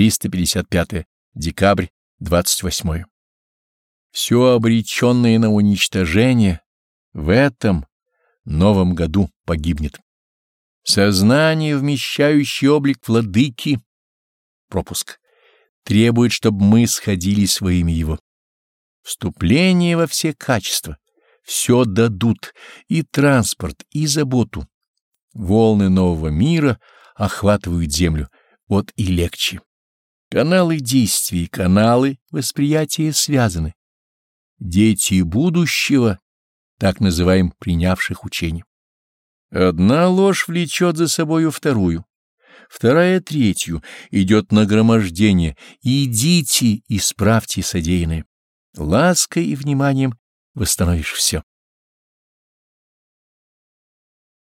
355 декабрь 28. Все обреченное на уничтожение в этом новом году погибнет. Сознание, вмещающее облик владыки, пропуск, требует, чтобы мы сходили своими его. Вступление во все качества, все дадут, и транспорт, и заботу. Волны нового мира охватывают землю, вот и легче. Каналы действий, каналы восприятия связаны. Дети будущего, так называем принявших учение. Одна ложь влечет за собою вторую, вторая — третью, идет нагромождение. Идите, исправьте содеянное. Лаской и вниманием восстановишь все.